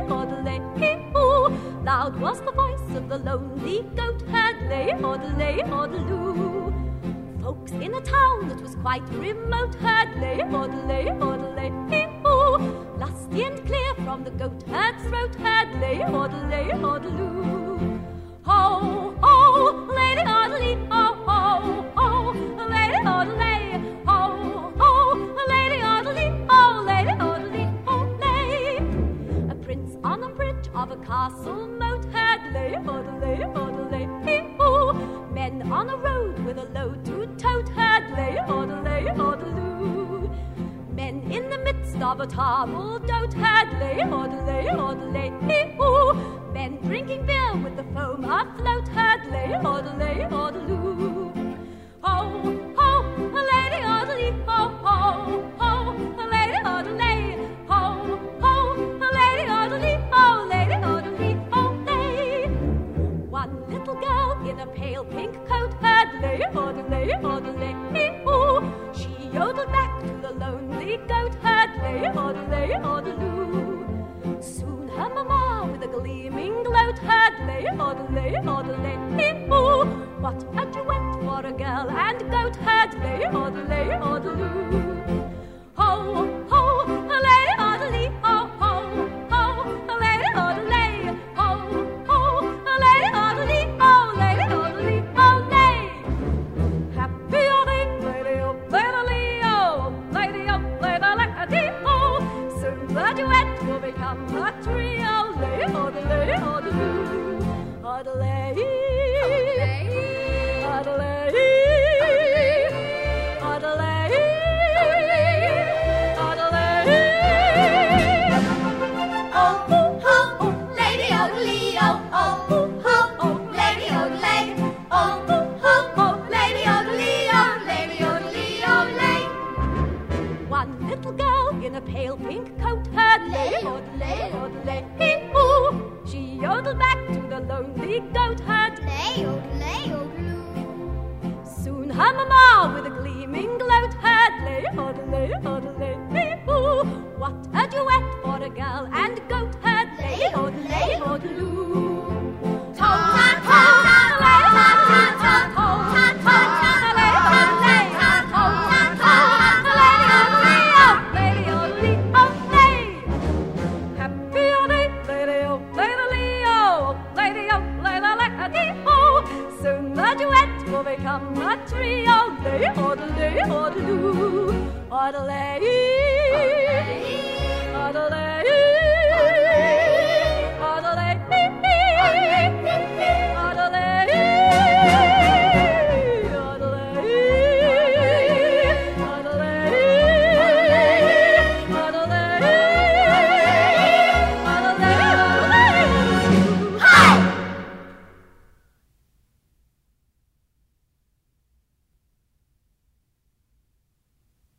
odelay, hee-hoo. Loud was the voice of the lonely goat herd, lay, odelay, odeloo. Folks in a town that was quite remote heard, lay, odelay, odelay, hee-hoo. Lusty and clear from the goat herd's throat, heard, lay, odelay, odeloo. Ho, with a load to tote had lay. Men in the midst of a table d'hote had lay, odelay, odelay, hee-hoo. Men drinking beer with the foam afloat had lay, odelay, odeloo. Odelay, odelay, hee-hoo. What a duet for a girl and goat had lay, odelay, odeloo. She yodeled back to the lonely goat herd. Lay, oh, Odelay, Odeloo. Oh. Soon her mamma with a gleaming gloat had lay, odelay, odelay, hee-hoo. What a duet for a girl and goat had lay, odelay, become a trio. Lay, odelay, odeloo, odelay, odelay.